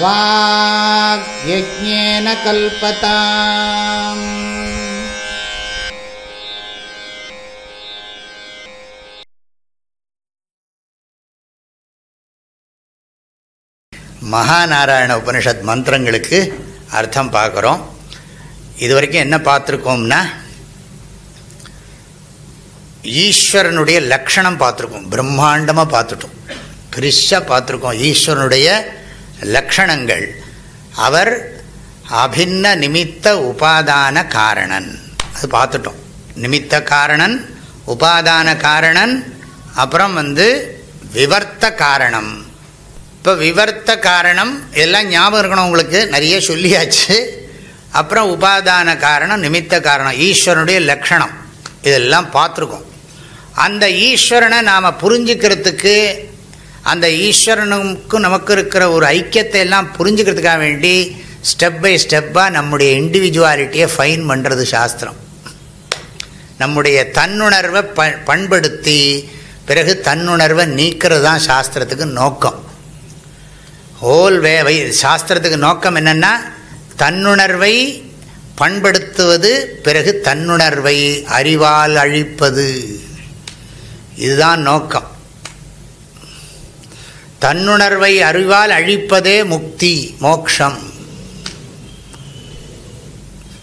वाग्यज्ञेन कल्पता மகாநாராயண உபனிஷத் மந்திரங்களுக்கு அர்த்தம் பார்க்குறோம் இது வரைக்கும் என்ன பார்த்துருக்கோம்னா ஈஸ்வரனுடைய லக்ஷணம் பார்த்துருக்கோம் பிரம்மாண்டமாக பார்த்துட்டோம் பெருசாக பார்த்துருக்கோம் ஈஸ்வரனுடைய லக்ஷணங்கள். அவர் அபின்ன நிமித்த உபாதான காரணன். அது பார்த்துட்டோம். நிமித்த காரணன் உபாதான காரணன் அப்புறம் வந்து விவர்த்த காரணம். இப்போ விவர்த்த காரணம் எல்லாம் ஞாபகம் இருக்கணும் உங்களுக்கு. நிறைய சொல்லியாச்சு. அப்புறம் உபாதான காரணம் நிமித்த காரணம் ஈஸ்வரனுடைய லக்ஷணம். இதெல்லாம் பார்த்துருக்கோம். அந்த ஈஸ்வரனை நாம் புரிஞ்சுக்கிறதுக்கு அந்த ஈஸ்வரனுக்கும் நமக்கு இருக்கிற ஒரு ஐக்கியத்தை எல்லாம் புரிஞ்சுக்கிறதுக்காக வேண்டி ஸ்டெப் பை ஸ்டெப்பாக நம்முடைய இண்டிவிஜுவாலிட்டியை ஃபைன் பண்ணுறது சாஸ்திரம். நம்முடைய தன்னுணர்வை ப பண்படுத்தி பிறகு தன்னுணர்வை நீக்கிறது தான் சாஸ்திரத்துக்கு நோக்கம். ஹோல் வே வை சாஸ்திரத்துக்கு நோக்கம் என்னென்னா தன்னுணர்வை பண்படுத்துவது பிறகு தன்னுணர்வை அறிவால் அழிப்பது. இதுதான் நோக்கம். தன்னுணர்வை அறிவால் அழிப்பதே முக்தி மோக்ஷம்.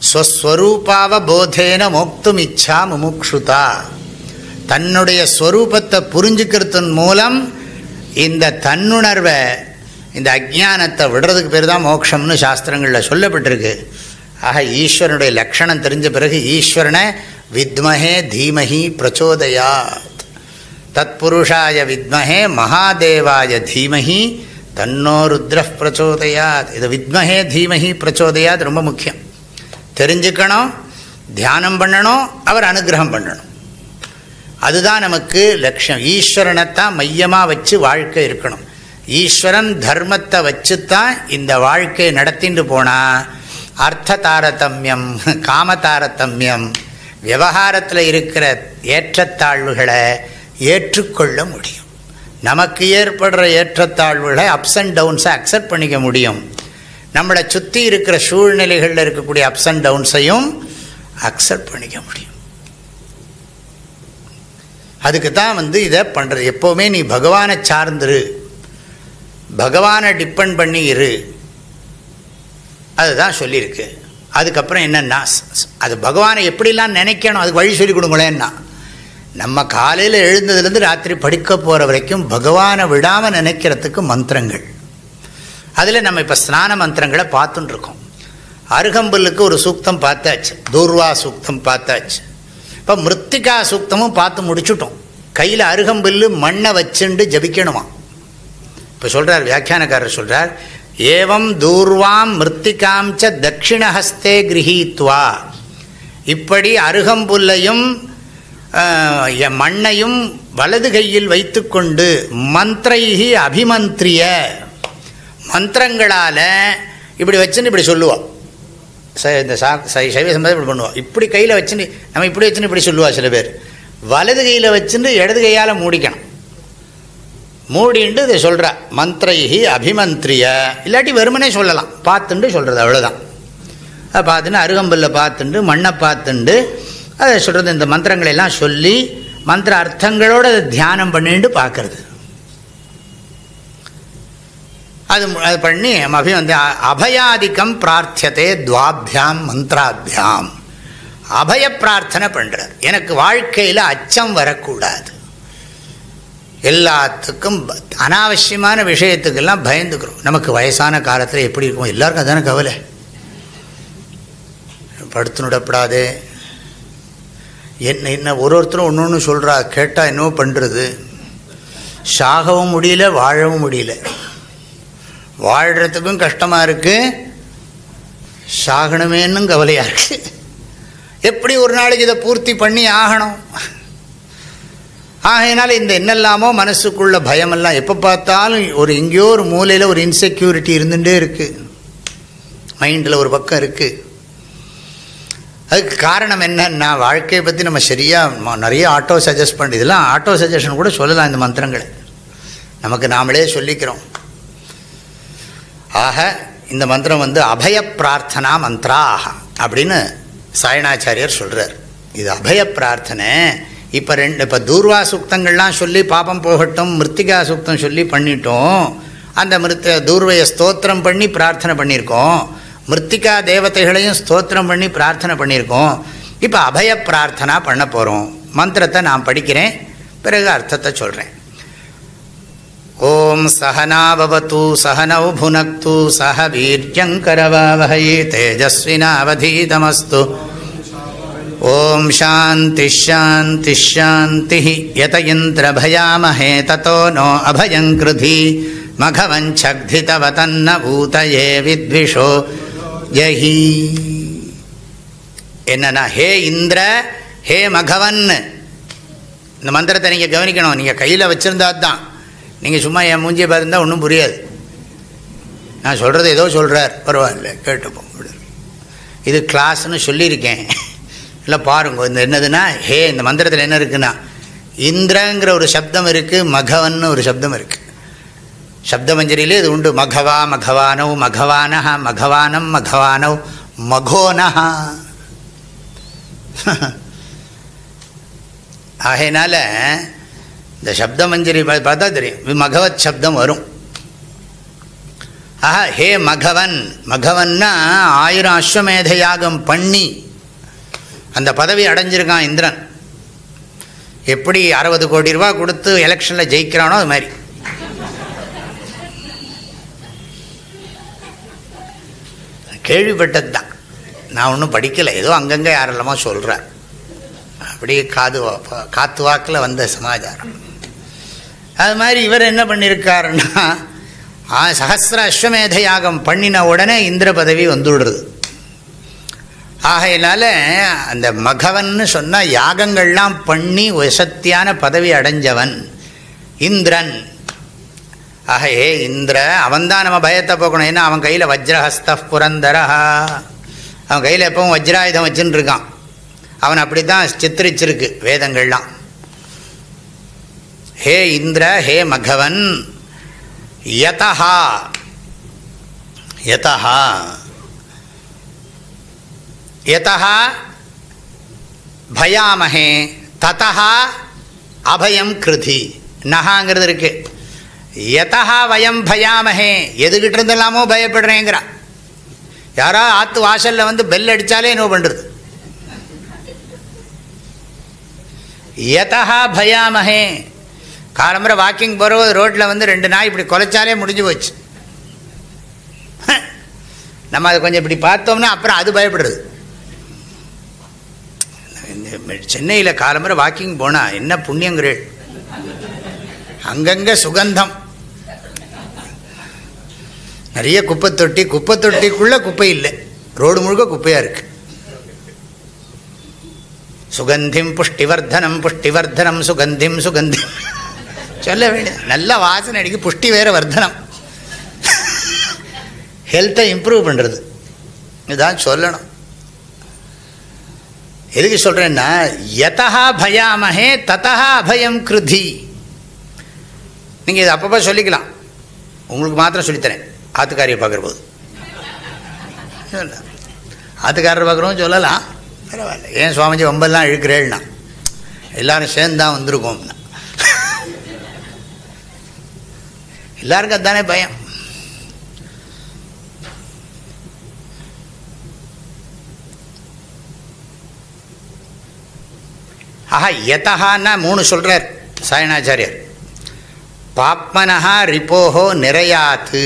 ஸ்வஸ்வரூபாவ போதேன மோக்தும் இச்சா முமுக்ஷுதா. தன்னுடைய ஸ்வரூபத்தை புரிஞ்சுக்கிறதன் மூலம் இந்த தன்னுணர்வை இந்த அஜானத்தை விடுறதுக்கு பேர் தான் மோட்சம்னு சாஸ்திரங்களில் சொல்லப்பட்டிருக்கு. ஆக ஈஸ்வரனுடைய லக்ஷணம் தெரிஞ்ச பிறகு ஈஸ்வரனை வித்மஹே தீமஹி பிரச்சோதயா. தத்புருஷாய வித்மஹே மகாதேவாய தீமஹி தன்னோ ருத்ர பிரச்சோதயாத். இது வித்மஹே தீமஹி பிரச்சோதயாத் ரொம்ப முக்கியம். தெரிஞ்சுக்கணும் தியானம் பண்ணணும் அவர் அனுகிரகம் பண்ணணும். அதுதான் நமக்கு லட்சியம். ஈஸ்வரனைத்தான் மையமாக வச்சு வாழ்க்கை இருக்கணும். ஈஸ்வரன் தர்மத்தை வச்சுத்தான் இந்த வாழ்க்கையை நடத்திட்டு போனால் அர்த்த தாரதமியம் காம தாரதமியம் விவகாரத்தில் இருக்கிற ஏற்றத்தாழ்வுகளை ஏற்றுக்கொள்ள முடியும். நமக்கு ஏற்படுற ஏற்றத்தாழ்வுகளை அப்ஸ் அண்ட் டவுன்ஸை அக்செப்ட் பண்ணிக்க முடியும். நம்மளை சுற்றி இருக்கிற சூழ்நிலைகளில் இருக்கக்கூடிய அப்ஸ் அண்ட் டவுன்ஸையும் அக்செப்ட் பண்ணிக்க முடியும். அதுக்கு தான் வந்து இதை பண்ணுறது எப்போவுமே நீ பகவானை சார்ந்துரு. பகவானை டிப்பெண்ட் பண்ணி இரு. அதுதான் சொல்லியிருக்கு. அதுக்கப்புறம் என்னென்னா அது பகவானை எப்படிலாம் நினைக்கணும் அதுக்கு வழி சொல்லி கொடுங்களேன்னா. நம்ம காலையில் எழுந்ததுலேருந்து ராத்திரி படிக்க போகிற வரைக்கும் பகவானை விடாமல் நினைக்கிறதுக்கு மந்திரங்கள். அதில் நம்ம இப்போ ஸ்நான மந்திரங்களை பார்த்துட்டுருக்கோம் அருகம்புல்லுக்கு ஒரு சூக்தம் பார்த்தாச்சு. தூர்வா சூக்தம் பார்த்தாச்சு. இப்போ மிருத்திகா சூக்தமும் பார்த்து முடிச்சுட்டோம். கையில் அருகம்புல்லு மண்ணை வச்சுண்டு ஜபிக்கணுமா? இப்போ சொல்கிறார் வியாக்கியானக்காரர் சொல்கிறார் ஏவம் தூர்வாம் மிருத்திகாம் ச தட்சிணஹஸ்தே கிரகீத்வா. இப்படி அருகம்புல்லையும் மண்ணையும் வலது கையில் வைத்துக்கொண்டு மந்திரைகி அபிமந்திரிய. மந்திரங்களால் இப்படி வச்சுன்னு இப்படி சொல்லுவோம். இந்த சா சைவ சம்பதம் இப்படி பண்ணுவோம். இப்படி கையில் வச்சுன்னு நம்ம இப்படி வச்சுன்னு இப்படி சொல்லுவோம் சில பேர். வலது கையில் வச்சுட்டு இடது கையால் மூடிக்கணும். மூடிண்டு இதை சொல்கிறா மந்திரைகி அபிமந்திரிய. இல்லாட்டி வெறுமனே சொல்லலாம். பார்த்துண்டு சொல்கிறது அவ்வளோதான் பார்த்துட்டு அருகம்பல்ல பார்த்துண்டு மண்ணை பார்த்துண்டு அதை சொல்கிறது இந்த மந்திரங்களை எல்லாம் சொல்லி மந்திர அர்த்தங்களோடு அதை தியானம் பண்ணிட்டு பார்க்கறது. அது அது பண்ணி அபி வந்து அபயாதிக்கம் பிரார்த்தியதே துவாபியாம் மந்திராபியாம். அபய பிரார்த்தனை பண்ணுறார் எனக்கு வாழ்க்கையில் அச்சம் வரக்கூடாது. எல்லாத்துக்கும் அனாவசியமான விஷயத்துக்கெல்லாம் பயந்துக்கிறோம். நமக்கு வயசான காலத்தில் எப்படி இருக்கும் எல்லாருக்கும் அதான கவலை. படுத்துனுடப்படாது என்ன என்ன ஒரு ஒருத்தரும் ஒன்று ஒன்று சொல்கிறா கேட்டால் என்னவோ பண்ணுறது சாகவும் முடியல வாழவும் முடியல. வாழ்கிறதுக்கும் கஷ்டமாக இருக்குது சாகணுமேன்னு கவலையாக இருக்குது எப்படி ஒரு நாளைக்கு இதை பூர்த்தி பண்ணி ஆகணும்? ஆகையினால இந்த என்னெல்லாமோ மனசுக்குள்ள பயமெல்லாம் எப்போ பார்த்தாலும் ஒரு எங்கேயோ ஒரு மூலையில் ஒரு இன்செக்யூரிட்டி இருந்துகிட்டே இருக்குது மைண்டில் ஒரு பக்கம் இருக்குது அதுக்கு காரணம் என்னன்னா வாழ்க்கையை பற்றி நம்ம சரியாக நிறைய ஆட்டோ சஜஸ்ட் பண்ணி இதெல்லாம் ஆட்டோ சஜஷன் கூட சொல்லலாம் இந்த மந்திரங்களை. நமக்கு நாமளே சொல்லிக்கிறோம். ஆக இந்த மந்திரம் வந்து அபய பிரார்த்தனா மந்த்ராக அப்படின்னு சாயணாச்சாரியர் சொல்கிறார் இது அபய பிரார்த்தனை. இப்போ ரெண்டு இப்போ தூர்வா சுக்தங்கள்லாம் சொல்லி பாபம் போகட்டும் மிருத்திகா சுக்தம் சொல்லி பண்ணிட்டோம். அந்த மிருத்த தூர்வையை ஸ்தோத்திரம் பண்ணி பிரார்த்தனை பண்ணியிருக்கோம். மிருத்திகா தேவதைகளையும் ஸ்தோத்திரம் பண்ணி பிரார்த்தனை பண்ணியிருக்கோம். இப்போ அபய பிரார்த்தனா பண்ண போகிறோம் மந்திரத்தை நான் படிக்கிறேன். பிறகு அர்த்தத்தை சொல்கிறேன் ஓம் சகனாபவத்து சகனௌ புனக்து சக வீரியங்கரவாவகை தேஜஸ்வினாவதீதமஸ்து. ஓம் சாந்தி ஷாந்தி ஷாந்தி யத இந்திரபயாமஹே ததோ நோ அபயங்கிருதி மகவஞ்சக்திதவதன்ன பூதயே வித்விஷோ. ஜஹி. என்னன்னா ஹே இந்திர ஹே மகவன். இந்த மந்திரத்தை நீங்கள் கவனிக்கணும். நீங்கள் கையில் வச்சுருந்தா தான் நீங்கள் சும்மா என் மூஞ்சியை பார்த்துருந்தா ஒன்றும் புரியாது. நான் சொல்கிறது ஏதோ சொல்கிறார் பரவாயில்ல கேட்டுப்போம் இது கிளாஸ்னு சொல்லியிருக்கேன். இல்லை பாருங்க இந்த என்னதுன்னா ஹே இந்த மந்திரத்தில் என்ன இருக்குன்னா இந்திரங்கிற ஒரு சப்தம் இருக்குது மகவன்னு ஒரு சப்தம் இருக்குது சப்தமஞ்சரியிலே இது உண்டு மகவா மகவானவ் மகவானஹ மகவானம் மகவானவ் மகோனஹா ஆகையினால இந்த சப்தமஞ்சரி பார்த்தா தெரியும் மகவத் சப்தம் வரும் ஆஹா ஹே மகவன் மகவன்னா ஆயிரம் அஸ்வமேத யாகம் பண்ணி அந்த பதவி அடைஞ்சிருக்கான் இந்திரன். எப்படி அறுபது கோடி ரூபா கொடுத்து எலெக்ஷனில் ஜெயிக்கிறானோ அது மாதிரி. கேள்விப்பட்டது தான் நான் ஒன்றும் படிக்கலை. ஏதோ அங்கங்கே யாரெல்லாமா சொல்கிறார் அப்படியே காது காத்து வாக்கில் வந்த சமாச்சாரம். அது மாதிரி இவர் என்ன பண்ணியிருக்காருன்னா சகசிர அஸ்வமேத யாகம் பண்ணின உடனே இந்திர பதவி வந்துவிடுறது ஆகையினால அந்த மகவன்னு சொன்னால் யாகங்கள்லாம் பண்ணி வசத்தியான பதவி அடைஞ்சவன் இந்திரன். ஆக ஏ இந்திர அவன்தான் நம்ம பயத்தை போக்கணும். ஏன்னா அவன் கையில் வஜ்ரஹஸ்த புரந்தரஹா. அவன் கையில் எப்பவும் வஜ்ராயுதம் வச்சுன்னு இருக்கான். அவன் அப்படி தான் சித்திரிச்சிருக்கு வேதங்கள்லாம். ஹே இந்திர ஹே மகவன். யதஹா. யதஹா. யதா பயாமஹே. ததா அபயம் கிருதி. நகாங்கிறது இருக்குது எதா வயம் பயாமகே எதுகிட்ட இருந்தெல்லாமோ பயப்படுறேங்கிறா. யாரோ ஆற்று வாசலில் வந்து பெல் அடித்தாலே என்ன பண்ணுறது எதா பயாமஹே? காலம்புரை வாக்கிங் போகிற ரோட்டில் வந்து ரெண்டு நாய் இப்படி குலைச்சாலே முடிஞ்சு போச்சு. நம்ம அதை கொஞ்சம் இப்படி பார்த்தோம்னா அப்புறம் அது பயப்படுறது. சென்னையில் காலம்புரை வாக்கிங் போனால் என்ன புண்ணியங்கிறேள்? அங்கங்கே சுகந்தம். நிறைய குப்பை தொட்டி குப்பை தொட்டிக்குள்ளே குப்பை இல்லை. ரோடு முழுக்க குப்பையாக இருக்குது சுகந்திம் புஷ்டிவர்தனம் புஷ்டிவர்தனம் சுகந்திம் சுகந்திம். சொல்ல வேண்டியது. நல்ல வாசனை அடிக்க. புஷ்டி வேறு வர்தனம். ஹெல்த்தை இம்ப்ரூவ் பண்ணுறது இதுதான் சொல்லணும். எதுக்கு சொல்கிறேன்னா யதா பயாமஹே ததா அபயம் கிருதி. நீங்கள் இது அப்பப்போ சொல்லிக்கலாம். உங்களுக்கு மாத்திரம் சொல்லித்தரேன். ஆத்துக்காரியை பார்க்குற போது ஆத்துக்காரர் பார்க்குறோம் சொல்லலாம். பரவாயில்ல. ஏன் சுவாமிஜி ரொம்பலாம் இழுக்கிறேன்னா? எல்லோரும் சேர்ந்து தான் வந்திருக்கோம்னா எல்லாருக்கும் அதுதானே பயம். ஆஹா எதஹான்னா மூணு சொல்கிறார் சாயணாச்சாரியர் பாப்மனஹா ரிப்போஹோ நிறையாத்து.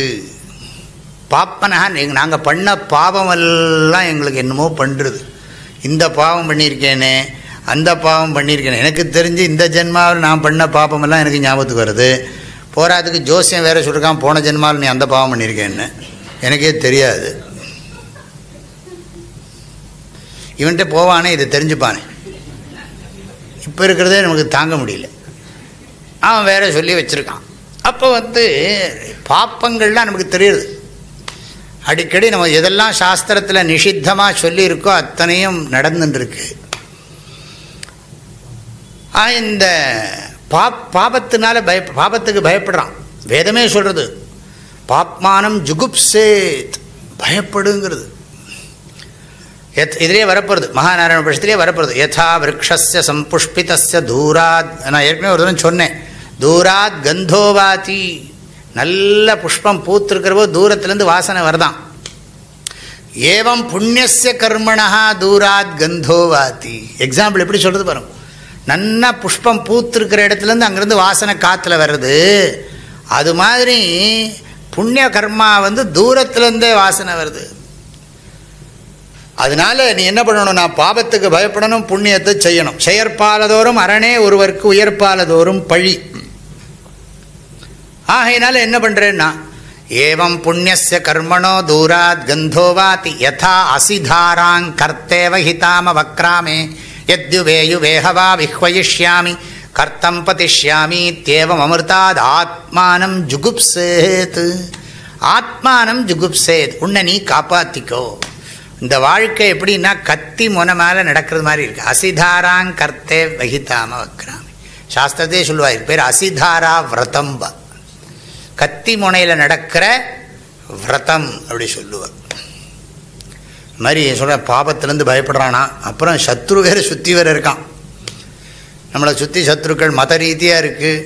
பாப்பனஹா எங்கள் நாங்கள் பண்ண பாவமெல்லாம் எங்களுக்கு என்னமோ பண்ணுறது இந்த பாவம் பண்ணியிருக்கேனே அந்த பாவம் பண்ணியிருக்கேன். எனக்கு தெரிஞ்சு இந்த ஜென்மாவில் நான் பண்ண பாப்பமெல்லாம் எனக்கு ஞாபகத்துக்கு வருது. போராதுக்கு ஜோசியம் வேறு சொல்லிருக்கான் போன ஜென்மாவில் நீ அந்த பாவம் பண்ணியிருக்கேன்னு. எனக்கே தெரியாது. இவன்கிட்ட போவானே இதை தெரிஞ்சுப்பானே. இப்போ இருக்கிறதே நமக்கு தாங்க முடியல. அவன் வேற சொல்லி வச்சுருக்கான். அப்போ வந்து பாப்பங்கள்லாம் நமக்கு தெரியுது. அடிக்கடி நம்ம எதெல்லாம் சாஸ்திரத்தில் நிஷித்தமாக சொல்லியிருக்கோ அத்தனையும் நடந்துட்டுருக்கு இந்த பா பாபத்தினால பய பாபத்துக்கு பயப்படுறான். வேதமே சொல்கிறது பாப்மானம் ஜுகுப்சேத். பயப்படுங்கிறது. எத் இதிலே வரப்போகிறது மகாநாராயண பட்சத்திலே வரப்போகிறது யதா விரக்ஷஸ்ய சம்புஷ்பிதஸ்ய தூராத். நான் ஏற்கனவே ஒரு தடவை சொன்னேன். தூராத் கந்தோவாதி. நல்ல புஷ்பம் பூத்திருக்கிறவோ தூரத்துலேருந்து வாசனை வருதான். ஏவம் புண்ணியசிய கர்மணா தூராத் கந்தோவாதி. எக்ஸாம்பிள் எப்படி சொல்கிறது பாருங்க. நன்னா புஷ்பம் பூத்திருக்கிற இடத்துலேருந்து அங்கேருந்து வாசனை காற்றுல வருது அது மாதிரி புண்ணிய கர்மா வந்து தூரத்துலேருந்தே வாசனை வருது. அதனால நீ என்ன பண்ணணும்னா பாபத்துக்கு பயப்படணும் புண்ணியத்தை செய்யணும். செயற்பாலதோறும் அரணே ஒருவருக்கு உயர்ப்பாலதோறும் பழி. ஆகையினால என்ன பண்ணுறேன்னா ஏவம் புண்ணியச கர்மணோ தூராத் கந்தோவாதி யதா அசிதாராங் கர்த்தேவ ஹிதாம வக்ராமே யத்யுவேயு வேகவா விஹ்வயிஷ்யாமி கர்த்தம் பதிஷ்யாமி தேவம் அமிர்தாத் ஆத்மானம் ஜுகுப்சேத். ஆத்மானம் ஜுகுப்சேத். உன்னை நீ காப்பாத்திக்கோ. இந்த வாழ்க்கை எப்படின்னா கத்தி முனை மேலே நடக்கிறது மாதிரி இருக்குது அசிதாராங் கர்த்தே வகிதாம வக்ராமி. சாஸ்திரத்தே சொல்லுவார் இது பேர் அசிதாரா விரதம்ப. கத்தி முனையில் நடக்கிற விரதம் அப்படி சொல்லுவார். இது மாதிரி சொல்ல பாபத்திலேருந்து பயப்படுறானா? அப்புறம் சத்ரு வேறு சுற்றி வேறு இருக்கான். நம்மளை சுற்றி சத்ருக்கள் மத ரீதியாக இருக்குது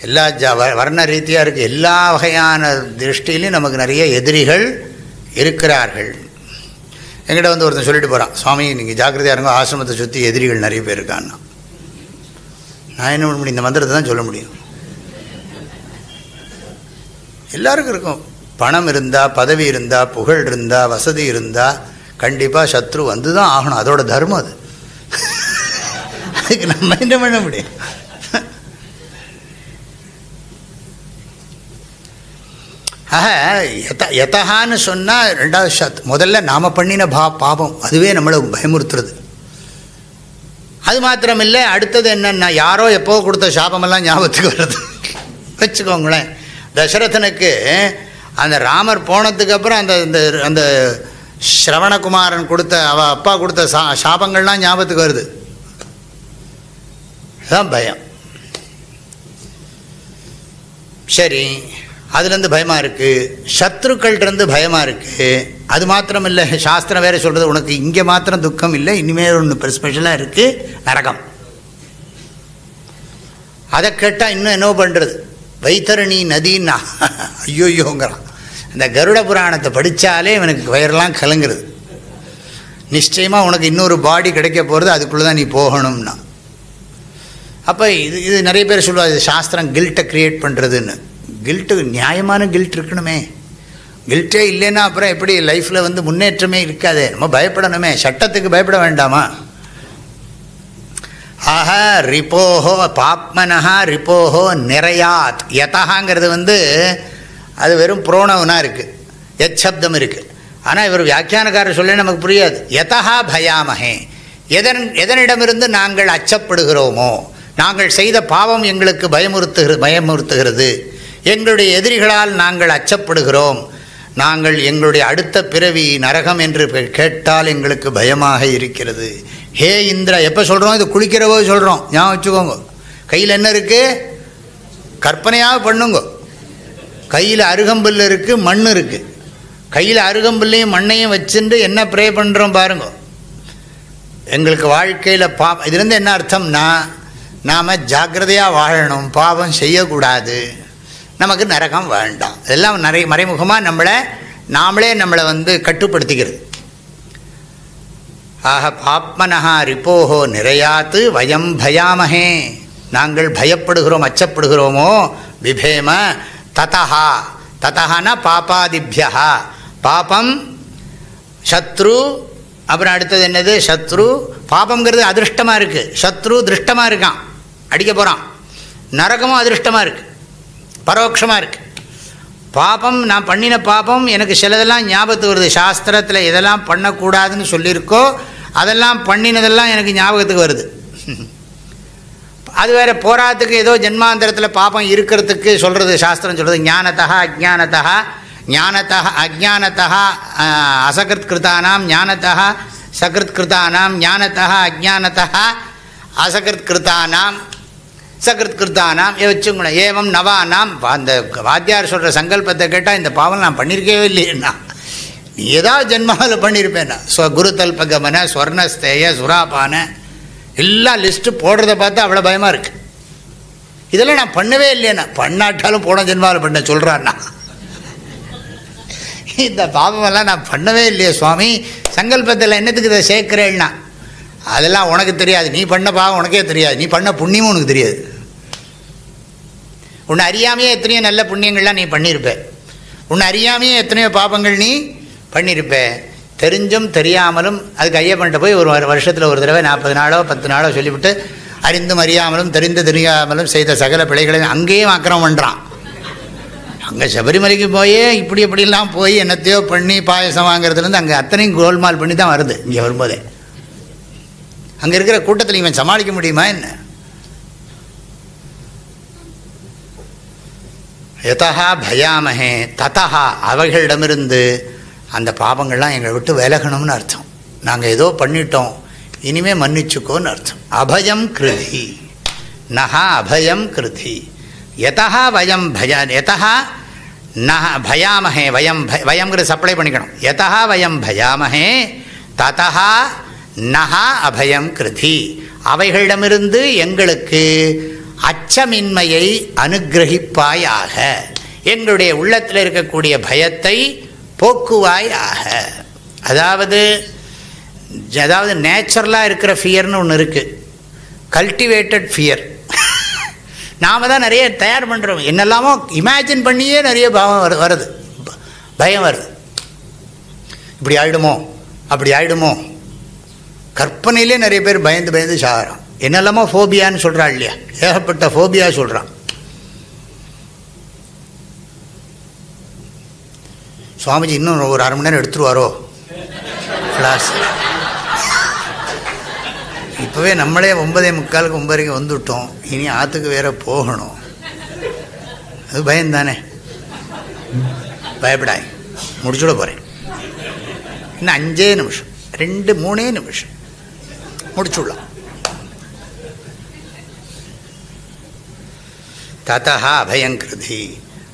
எல்லா ஜ வ- வர்ண ரீதியாக இருக்குது எல்லா வகையான திருஷ்டிலையும் நமக்கு நிறைய எதிரிகள் இருக்கிறார்கள். எங்கிட்ட வந்து ஒருத்தன் சொல்லிட்டு போகிறான் சுவாமி நீங்கள் ஜாக்கிரதையாக இருங்க ஆசிரமத்தை சுற்றி எதிரிகள் நிறைய பேர் இருக்கான்னா. நான் என்ன பண்ண முடியும்? இந்த மந்திரத்தை தான் சொல்ல முடியும். எல்லாருக்கும் இருக்கும். பணம் இருந்தால் பதவி இருந்தால் புகழ் இருந்தால் வசதி இருந்தால் கண்டிப்பாக சத்ரு வந்து தான் ஆகணும். அதோட தர்மம் அது. அதுக்கு நம்ம என்ன பண்ண முடியும்? ஆக எத எதகான்னு சொன்னால் ரெண்டாவது சத் முதல்ல நாம் பண்ணின பா பாபம் அதுவே நம்மளை பயமுறுத்துறது. அது மாத்திரமில்லை அடுத்தது என்னென்னா யாரோ எப்போ கொடுத்த சாபமெல்லாம் ஞாபகத்துக்கு வருது வச்சுக்கோங்களேன். தசரதனுக்கு அந்த ராமர் போனதுக்கப்புறம் அந்த அந்த அந்த ஸ்ரவணகுமாரன் கொடுத்த அவ அப்பா கொடுத்த சா சாபங்கள்லாம் ஞாபகத்துக்கு வருது. அதுதான் பயம். சரி. அதுலேருந்து பயமாக இருக்குது சத்ருக்கள்கிட்டருந்து பயமாக இருக்குது அது மாத்திரம் இல்லை சாஸ்திரம் வேறு சொல்கிறது உனக்கு இங்கே மாத்திரம் துக்கம் இல்லை இனிமேல் ஒன்று ஸ்பெஷலாக இருக்குது நரகம். அதை கேட்டால் இன்னும் என்ன பண்ணுறது வைத்தரணி நதின்னா. ஐயோயோங்கிறான். இந்த கருட புராணத்தை படித்தாலே இவனுக்கு வயிறெல்லாம் கலங்குறது. நிச்சயமாக உனக்கு இன்னொரு பாடி கிடைக்க போகிறது அதுக்குள்ளே தான் நீ போகணும்னா. அப்போ இது இது நிறைய பேர் சொல்லுவாங்க இது சாஸ்திரம் கில்ட்டை க்ரியேட் பண்ணுறதுன்னு கில்ட்டு நியாயமான கில்ட் இருக்கணுமே. கில்ட்டே இல்லைன்னா அப்புறம் எப்படி லைஃப்பில் வந்து முன்னேற்றமே இருக்காது. நம்ம பயப்படணுமே. சட்டத்துக்கு பயப்பட வேண்டாமா? ஆஹ ரிப்போஹோ பாப்மனஹா ரிப்போஹோ நிறையாத். யதகாங்கிறது வந்து அது வெறும் புரோணவனாக இருக்குது எச் சப்தம் இருக்குது ஆனால் இவர் வியாக்கியானக்காரர் சொல்ல நமக்கு புரியாது. எதா பயாமஹே. எதன் எதனிடமிருந்து நாங்கள் அச்சப்படுகிறோமோ நாங்கள் செய்த பாவம் எங்களுக்கு பயமுறுத்துகிற பயமுறுத்துகிறது. எங்களுடைய எதிரிகளால் நாங்கள் அச்சப்படுகிறோம். நாங்கள் எங்களுடைய அடுத்த பிறவி நரகம் என்று கேட்டால் எங்களுக்கு பயமாக இருக்கிறது. ஹே இந்திரா எப்போ சொல்கிறோம் இது குளிக்கிறவோ சொல்கிறோம் ஞாபகம் வச்சுக்கோங்க. கையில் என்ன இருக்குது கற்பனையாக பண்ணுங்க. கையில் அருகம்புல் இருக்குது மண் இருக்குது கையில் அருகம்புல்லையும் மண்ணையும் வச்சுட்டு என்ன ப்ரே பண்ணுறோம் பாருங்க. எங்களுக்கு வாழ்க்கையில் பா இதுலேருந்து என்ன அர்த்தம்னா நாம் ஜாக்கிரதையாக வாழணும். பாவம் செய்யக்கூடாது. நமக்கு நரகம் வேண்டாம். இதெல்லாம் நிறைய மறைமுகமாக நம்மளை நாமளே நம்மளை வந்து கட்டுப்படுத்திக்கிறது. ஆக பாப்மனஹா ரிப்போஹோ நிறையாத்து வயம் பயாமஹே. நாங்கள் பயப்படுகிறோம் அச்சப்படுகிறோமோ விபேம ததஹா. ததஹானா பாபாதிபியா பாபம் சத்ரு அப்புறம் அடுத்தது என்னது? சத்ரு. பாபங்கிறது அதிருஷ்டமாக இருக்குது சத்ரு திருஷ்டமாக இருக்கான். அடிக்க போகிறான் நரகமும் அதிருஷ்டமாக இருக்குது பரோட்சமாக இருக்குது பாபம் நான் பண்ணின பாபம் எனக்கு சிலதெல்லாம் ஞாபகத்துக்கு வருது. சாஸ்திரத்தில் எதெல்லாம் பண்ணக்கூடாதுன்னு சொல்லியிருக்கோ அதெல்லாம் பண்ணினதெல்லாம் எனக்கு ஞாபகத்துக்கு வருது. அது வேறு போராத்துக்கு ஏதோ ஜென்மாந்திரத்தில் பாபம் இருக்கிறதுக்கு சொல்கிறது சாஸ்திரம் சொல்கிறது ஞானத்தா அஜானத்தா ஞானத்தா அஜானத்தா அசகிருத் கிருத்தானாம் ஞானத்தா சகிருத் கிருத்தானாம் ஞானத்தா அஜானத்தா அசகிருத் கிருத்தானாம் சகிருத் கிருத்தானாம் வச்சுங்களேன் ஏவம் நவானாம். அந்த வாத்தியார் சொல்கிற சங்கல்பத்தை கேட்டால் இந்த பாவம் நான் பண்ணியிருக்கவே இல்லையேண்ணா. நீ ஏதாவது ஜென்மாவில் பண்ணியிருப்பேன்னா ஸ்வ குருதல்பகமன ஸ்வர்ணஸ்தேய சுராபான எல்லாம் லிஸ்ட்டு போடுறத பார்த்தா அவ்வளோ பயமாக இருக்குது இதெல்லாம் நான் பண்ணவே இல்லையேண்ணா. பண்ணாட்டாலும் போன ஜென்மாவில் பண்ண சொல்கிறான்னா இந்த பாவமெல்லாம் நான் பண்ணவே இல்லையே சுவாமி. சங்கல்பத்தில் என்னத்துக்கு இதை சேர்க்குறேன்னா? அதெல்லாம் உனக்கு தெரியாது. நீ பண்ண பாவம் உனக்கே தெரியாது. நீ பண்ண புண்ணியமும் உனக்கு தெரியாது. உன்னை அறியாமையே எத்தனையோ நல்ல புண்ணியங்கள்லாம் நீ பண்ணியிருப்ப உன்னை அறியாமையே எத்தனையோ பாபங்கள் நீ பண்ணியிருப்ப தெரிஞ்சும் தெரியாமலும் அதுக்கு ஐயப்பன்ட்ட போய் ஒரு வருஷத்தில் ஒரு தடவை நாற்பது நாளோ பத்து நாளோ சொல்லிவிட்டு அறிந்தும் அறியாமலும் தெரிந்து தெரியாமலும் செய்த சகல பிழைகளையும் அங்கேயும் ஆக்கிரமம் பண்ணுறான் அங்கே சபரிமலைக்கு போயே இப்படி இப்படிலாம் போய் என்னத்தையோ பண்ணி பாயசம் வாங்குறதுலேருந்து அங்கே அத்தனையும் கோல்மால் பண்ணி தான் வருது. இங்கே வரும்போதே. அங்கே இருக்கிற கூட்டத்தில் இவன் சமாளிக்க முடியுமா என்ன? யதா பயாமஹே ததா அவைகளிடமிருந்து அந்த பாவங்கள்லாம் எங்களை விட்டு விலகணும்னு அர்த்தம். நாங்கள் ஏதோ பண்ணிட்டோம் இனிமே மன்னிச்சுக்கோன்னு அர்த்தம். அபயம் கிருதி. நகா அபயம் கிருதி. யதா வயம் பய எதா நஹ பயாமஹே வயம் வயங்கிற சப்ளை பண்ணிக்கணும். எதா வயம் பயாமஹே ததா நகா அபயம் கிருதி. அவைகளிடமிருந்து எங்களுக்கு அச்சமின்மையை அனுகிரகிப்பாயாக. எங்களுடைய உள்ளத்தில் இருக்கக்கூடிய பயத்தை போக்குவாயாக. அதாவது அதாவது நேச்சுரலாக இருக்கிற ஃபியர்னு ஒன்று இருக்குது கல்டிவேட்டட் ஃபியர். நாம் தான் நிறைய தயார் பண்ணுறோம் என்னெல்லாமோ இமேஜின் பண்ணியே நிறைய பாவம் வரு வருது. பயம் வருது. இப்படி ஆயிடுமோ? அப்படி ஆயிடுமோ? கற்பனையிலே நிறைய பேர் பயந்து பயந்து சாகிறான் என்னெல்லாமோ ஃபோபியான்னு சொல்கிறாள் இல்லையா? ஏகப்பட்ட ஃபோபியா சொல்கிறான் சுவாமிஜி இன்னும் ஒரு அரை மணி நேரம் எடுத்துருவாரோ? கிளாஸ் இப்போவே நம்மளே ஒன்பதே முக்காலுக்கு ஒன்பதுக்கு வந்துவிட்டோம் இனி ஆற்றுக்கு வேற போகணும். அது பயந்தானே. பயப்படாய். முடிச்சுட போகிறேன் இன்னும் அஞ்சே நிமிஷம். ரெண்டு மூணே நிமிஷம். முடிச்சுடலாம். ததா அபயங்கிருதி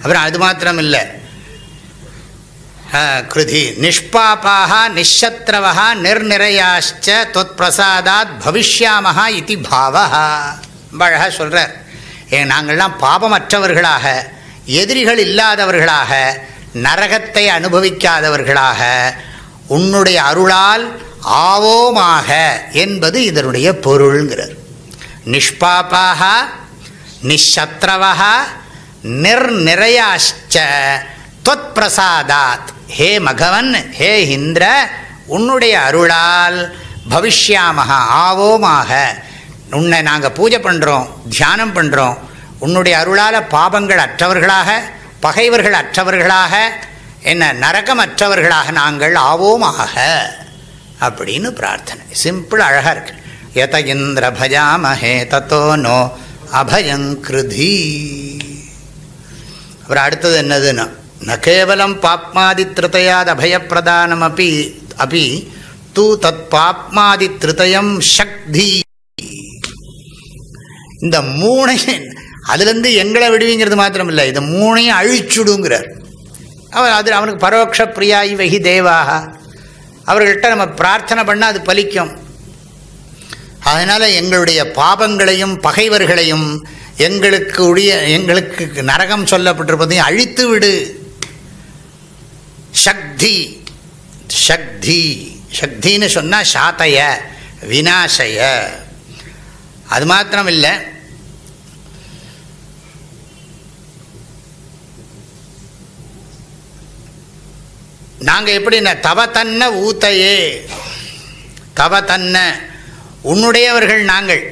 அப்புறம் அது மாத்திரம் இல்லை கிருதி. நிஷ்பாப்பாக நிஷத்ரவா நிர்நிறையாச்ச தொத் பிரசாதாத் பவிஷ்யாமஹா இது பாவா அழகாக சொல்கிறார் ஏ நாங்கள்லாம் பாபமற்றவர்களாக எதிரிகள் இல்லாதவர்களாக நரகத்தை அனுபவிக்காதவர்களாக உன்னுடைய அருளால் ஆவோமாக என்பது இதனுடைய பொருள்ங்கிறார். நிஷ்பாபாக நிஷத்ரவா நிர்நிறையாச்ச தொத் பிரசாதாத் ஹே மகவன் ஹே இந்திர உன்னுடைய அருளால் பவிஷ்யாமகா ஆவோமாக. உன்னை நாங்கள் பூஜை பண்ணுறோம் தியானம் பண்ணுறோம் உன்னுடைய அருளால் பாபங்கள் அற்றவர்களாக பகைவர்கள் அற்றவர்களாக என்ன நரகம் அற்றவர்களாக நாங்கள் ஆவோமாக. அப்படின்னு பிரார்த்தனை. சிம்பிள் அழகாக இருக்கு. எத இந்திர பஜாமஹே தத்தோ நோ அபயங்கிருதி. அப்புறம் அடுத்தது என்னதுன்னா ந கேவலம் பாப்மாதித்ருதயாத் அபயப்பிரதானம் அப்பி அப்படி தூ தத் பாப்மாதித்ருதயம் சக்தி இந்த மூணை அதுலேருந்து எங்களை விடுவிங்கிறது மாத்திரம் இல்லை இந்த மூணையும் அழிச்சுடுங்கிறார். அவர் அது அவனுக்கு பரோட்ச பிரியாயி வகி தேவாக அவர்கள்ட்ட நம்ம பிரார்த்தனை பண்ணால் அது பலிக்கும். அதனால் எங்களுடைய பாபங்களையும் பகைவர்களையும் எங்களுக்கு உடைய எங்களுக்கு நரகம் சொல்லப்பட்டிருப்பதையும் அழித்து விடு. சக்தி சக்தி சக்தின்னு சொன்னால் சாத்தைய வினாசைய அது மாத்திரம் இல்லை நாங்கள் எப்படின்னா தவ தன்ன ஊத்தையே. தவ தன்ன. உன்னுடையவர்கள் நாங்கள்.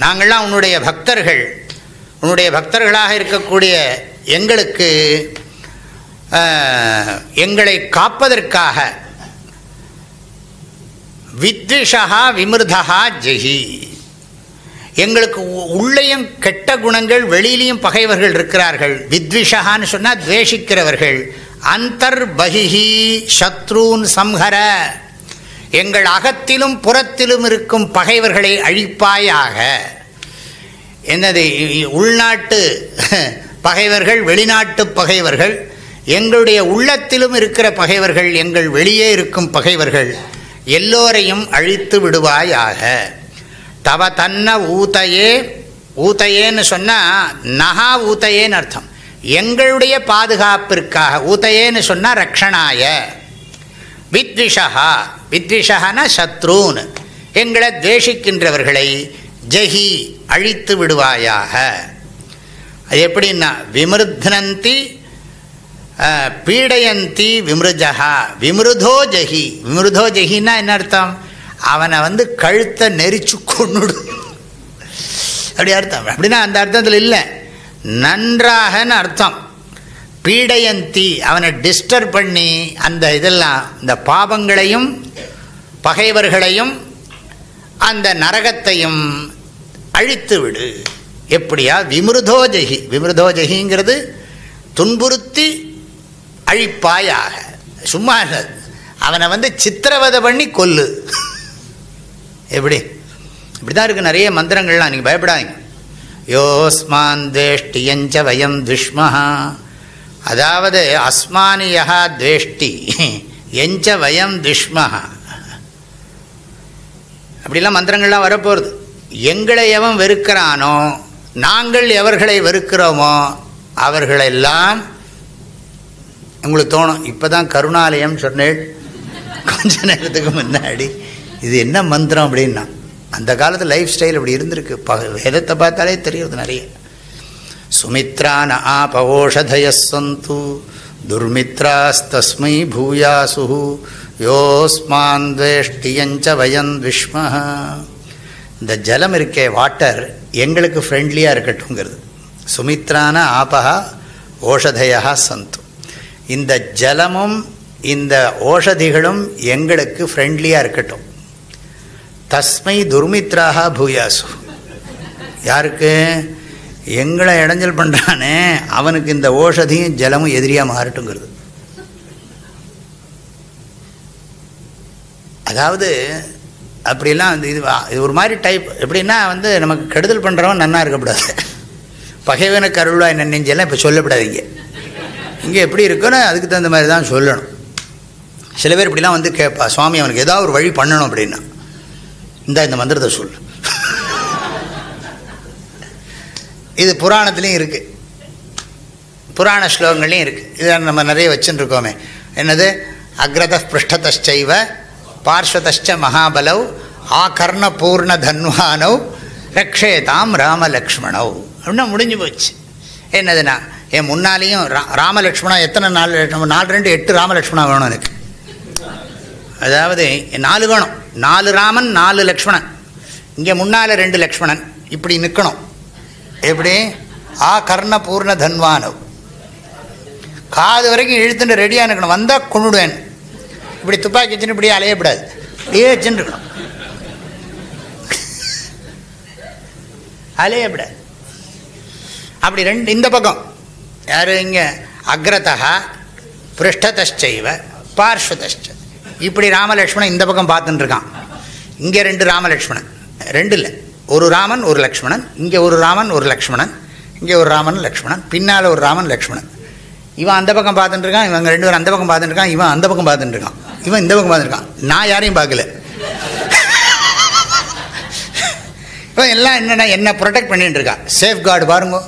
நாங்கள்லாம் உன்னுடைய பக்தர்கள். உன்னுடைய பக்தர்களாக இருக்கக்கூடிய எங்களுக்கு எங்களை காப்பதற்காக வித்விஷா விமிருதா ஜெகி எங்களுக்கு உள்ளேயும் கெட்ட குணங்கள் வெளியிலையும் பகைவர்கள் இருக்கிறார்கள். வித்விஷகான்னு சொன்னால் துவேஷிக்கிறவர்கள். அந்தர்பகிஹி சத்ரூன் சம்ஹர. எங்கள் அகத்திலும் புறத்திலும் இருக்கும் பகைவர்களை அழிப்பாயாக. என்னது உள்நாட்டு பகைவர்கள் வெளிநாட்டு பகைவர்கள் எங்களுடைய உள்ளத்திலும் இருக்கிற பகைவர்கள் எங்கள் வெளியே இருக்கும் பகைவர்கள் எல்லோரையும் அழித்து விடுவாயாக. தவ தன்ன ஊத்தையே ஊத்தையேன்னு சொன்னால் நகா ஊத்தையேன்னு அர்த்தம். எங்களுடைய பாதுகாப்பிற்காக ஊத்தையேன்னு சொன்னால் ரக்ஷணாய. வித்விஷா வித்விஷகனா சத்ருன் எங்களை துவேஷிக்கின்றவர்களை ஜஹி அழித்து விடுவாயாக. அது எப்படின்னா விமிருத்னந்தி பீடயந்தி விமிருஜா விமிருதோ ஜஹி விமிருதோ ஜஹின்னா என்ன அர்த்தம்? அவனை வந்து கழுத்தை நெரிச்சு கொண்டுடும் அப்படி அர்த்தம். அப்படின்னா அந்த அர்த்தத்தில் இல்லை. நன்றாகன்னு அர்த்தம். பீடையந்தி அவனை டிஸ்டர்ப் பண்ணி அந்த இதெல்லாம் இந்த பாபங்களையும் பகைவர்களையும் அந்த நரகத்தையும் அழித்து விடு. எப்படியா? விமிருதோஜகி விமிருதோஜகிங்கிறது துன்புறுத்தி அழிப்பாயாக. சும்மா அவனை வந்து சித்திரவதை பண்ணி கொல்லு. எப்படி? இப்படி தான் இருக்குது நிறைய மந்திரங்கள்லாம். நீங்கள் பயப்படாதீங்க. யோஸ்மாந்தேஷ்டியஞ்ச வயம் துஷ்மஹா. அதாவது அஸ்மானியா துவேஷ்டி எஞ்ச வயம் துஷ்மஹா. அப்படிலாம் மந்திரங்கள்லாம் வரப்போகிறது எங்களை எவன் வெறுக்கிறானோ நாங்கள் எவர்களை வெறுக்கிறோமோ அவர்களெல்லாம் உங்களுக்கு தோணும் இப்போ தான் கருணாலயம் சொன்னேன். கொஞ்ச நேரத்துக்கு முன்னாடி. இது என்ன மந்திரம் அப்படின்னா அந்த காலத்து லைஃப் ஸ்டைல் அப்படி இருந்திருக்கு. ப வேதத்தை பார்த்தாலே தெரியுது நிறைய. சுமித்ரான ஆபவோஷதய சந்து துர்மித்ராஸ்தஸ்மை பூயாசு யோஸ்மான் துவேஷ்டியஞ்ச வயன் விஷ்ம இந்த ஜலம் இருக்கே வாட்டர் எங்களுக்கு ஃப்ரெண்ட்லியாக இருக்கட்டும்ங்கிறது. சுமித்ரான ஆபகா ஓஷதையா சந்து. இந்த ஜலமும் இந்த ஓஷதிகளும் எங்களுக்கு ஃப்ரெண்ட்லியாக இருக்கட்டும். தஸ்மை துர்மித்ராக பூயாசு. யாருக்கு? எங்களை இடைஞ்சல் பண்ணுறானே அவனுக்கு இந்த ஓஷதியும் ஜலமும் எதிரியாக மாறட்டுங்கிறது. அதாவது அப்படிலாம் வந்து இது இது ஒரு மாதிரி டைப் எப்படின்னா வந்து நமக்கு கெடுதல் பண்ணுறவன் நன்னா இருக்கக்கூடாது. பகைவன கருள்வாய் நன்னெஞ்செல்லாம் இப்போ சொல்லப்படாதீங்க. இங்கே எப்படி இருக்குன்னு அதுக்கு தகுந்த மாதிரி தான் சொல்லணும். சில பேர் இப்படிலாம் வந்து கேட்பா சுவாமி அவனுக்கு ஏதாவது ஒரு வழி பண்ணணும் அப்படின்னா. இந்த இந்த மந்திரத்தை சொல். இது புராணத்துலேயும் இருக்குது புராண ஸ்லோகங்கள்லையும் இருக்குது இதை நம்ம நிறைய வச்சுருக்கோமே. என்னது? அக்ரத பிருஷ்டதைவ பார்ஸ்வத்த மகாபலவ் ஆகர்ண பூர்ண தன்வானவ் ரக்ஷேதாம் ராமலக்ஷ்மணவ் அப்படின்னா முடிஞ்சு போச்சு. என்னதுன்னா என் முன்னாலேயும் ரா ராமலக்ஷ்மணா எத்தனை நாள் நாலு ரெண்டு எட்டு ராமலக்ஷ்மணா வேணும் எனக்கு. அதாவது நாலு வேணும். நாலு ராமன் நாலு லக்ஷ்மணன். இங்கே முன்னால் ரெண்டு லக்ஷ்மணன். இப்படி நிற்கணும் எப்படி? ஆ கர்ண பூர்ண தன்வானவ். காது வரைக்கும் இழுத்துட்டு ரெடியாக இருக்கணும் வந்தால் கொண்டுடுவேன் இப்படி துப்பாக்கி வச்சுன்னு இப்படியே அலையப்படாது இப்படியே வச்சுன்னு இருக்கணும். அலையப்படாது அப்படி ரெண்டு இந்த பக்கம். யார் இங்கே? அக்ரதா பிருஷ்டதைவ பார்ஸ்வதச்ச இப்படி ராமலக்ஷ்மணன் இந்த பக்கம் பார்த்துட்டுருக்கான். இங்கே ரெண்டு ராமலக்ஷ்மணன். ரெண்டு இல்லை. ஒரு ராமன் ஒரு லக்ஷ்மணன். இங்கே ஒரு ராமன் ஒரு லக்ஷ்மணன். இங்கே ஒரு ராமன் லக்ஷ்மணன். பின்னால் ஒரு ராமன் லக்ஷ்மணன். இவன் அந்த பக்கம் பார்த்துட்டு இருக்கான் இவங்க ரெண்டு பேரும் அந்த பக்கம் பார்த்துட்டுருக்கான் இவன் அந்த பக்கம் பார்த்துட்டு இருக்கான் இவன் இந்த பக்கம் பார்த்துருக்கான் நான் யாரையும் பார்க்கல. இவன் எல்லாம் என்னென்ன என்ன ப்ரொடெக்ட் பண்ணிட்டு இருக்கா சேஃப் கார்டு பாருங்க.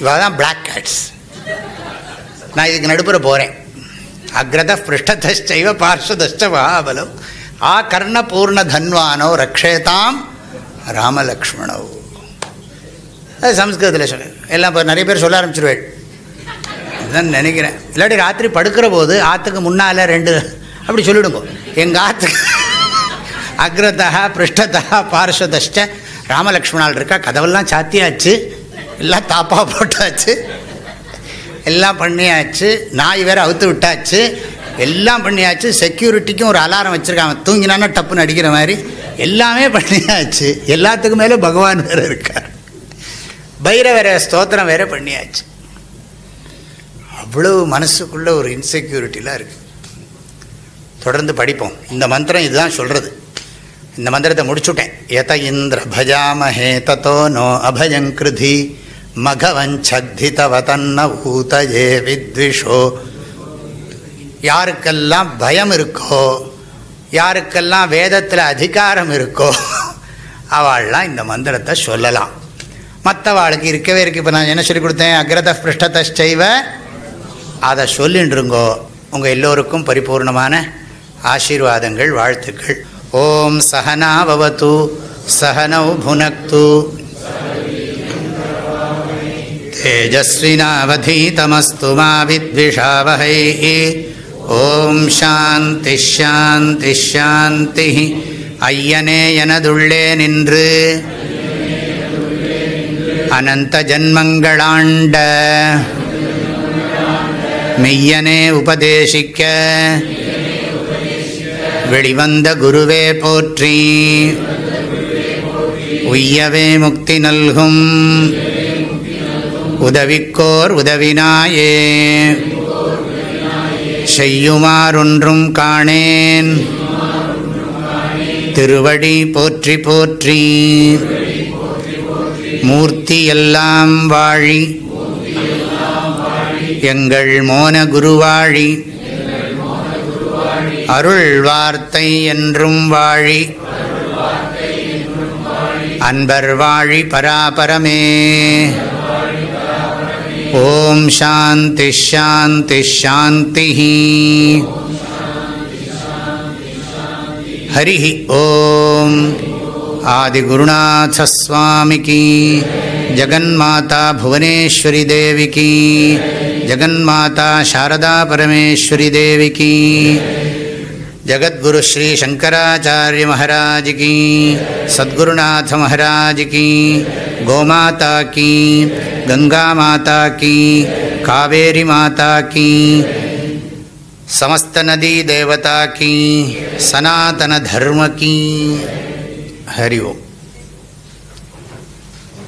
இவ தான் பிளாக் கேட்ஸ் நான் இதுக்கு நடுப்புற போகிறேன் அக்ரத பிருஷ்டதச்சைவ பார்ஷதச்ச மகாபலம் ஆ கர்ண பூர்ண தன்வானோ ரக்ஷேதாம் ராமலக்ஷ்மணோ அது சம்ஸ்கிருதத்தில் சொல்லு எல்லாம் இப்போ நிறைய பேர் சொல்ல ஆரம்பிச்சிருவேன். அதுதான் நினைக்கிறேன். இல்லாட்டி ராத்திரி படுக்கிற போது ஆற்றுக்கு முன்னால் ரெண்டு அப்படி சொல்லிடுங்க. எங்கள் ஆற்றுக்கு அக்ரதா பிருஷ்டதா பார்ஷதஷ்ட ராமலக்ஷ்மணால் இருக்கா கதவெல்லாம் சாத்தியாச்சு எல்லாம் தாப்பாக போட்டாச்சு. எல்லாம் பண்ணியாச்சு. நாய் வேறு அவுத்து விட்டாச்சு. எல்லாம் பண்ணியாச்சு. செக்யூரிட்டிக்கும் ஒரு அலாரம் வச்சுருக்காங்க தூங்கினானா டப்புன்னு அடிக்கிற மாதிரி. எல்லாமே பண்ணியாச்சு. எல்லாத்துக்கும் மேலே பகவான் வேற இருக்கார். பைரவர ஸ்தோத்திரம் வேற பண்ணியாச்சு. அவ்வளோ மனசுக்குள்ள ஒரு இன்செக்யூரிட்டிலாம் இருக்குது தொடர்ந்து படிப்போம். இந்த மந்திரம் இதுதான் சொல்கிறது இந்த மந்திரத்தை முடிச்சுட்டேன். எத இந்திர பஜாமஹே தத்தோ நோ அபயங்கிருதி மகவஞ்சத்திதவ ஊதயே வித்விஷோ. யாருக்கெல்லாம் பயம் இருக்கோ யாருக்கெல்லாம் வேதத்தில் அதிகாரம் இருக்கோ அவள்லாம் இந்த மந்திரத்தை சொல்லலாம். மற்றவாளுக்கு இருக்கவே இருக்கு. இப்போ நான் என்ன சொல்லி கொடுத்தேன்? அக்ரத பிருஷ்டத்தைவ அதை சொல்லின்றுங்கோ. உங்கள் எல்லோருக்கும் பரிபூர்ணமான ஆசீர்வாதங்கள் வாழ்த்துக்கள். ஓம் சகனாபவத்து சகனௌ புனக்து. तेजस्विनावधीतमस्तु मा विद्विषावहै ॐ शान्तिश्शान्तिश्शान्तिः ஐயனே எனதுள்ளே நின்று அனந்த ஜன்மங்களாண்ட மெய்யனே உபதேசிக்க வெளிவந்த குருவே போற்றி உய்யவே முக்தி நல்கும் உதவிக்கோர் உதவினாயே. செய்யுமாறொன்றும் காணேன். திருவடி போற்றி போற்றி. மூர்த்தி எல்லாம் வாழி. எங்கள் மோன குருவாழி. அருள் வார்த்தை என்றும் வாழி. அன்பர் வாழி பராபரமே. ॐ शान्तिश्शान्तिश्शान्तिः हरिः ॐ आदिगुरुनाथस्वामिकी जगन्माता भुवनेश्वरी देविकी जगन्माता शारदा परमेश्वरी देविकी जगद्गुरु श्री शंकराचार्य महाराज की, सद्गुरुनाथ महाराज की गोमाता की गंगा माता की कावेरी माता की समस्त नदी देवता की सनातन धर्म की हरि ओम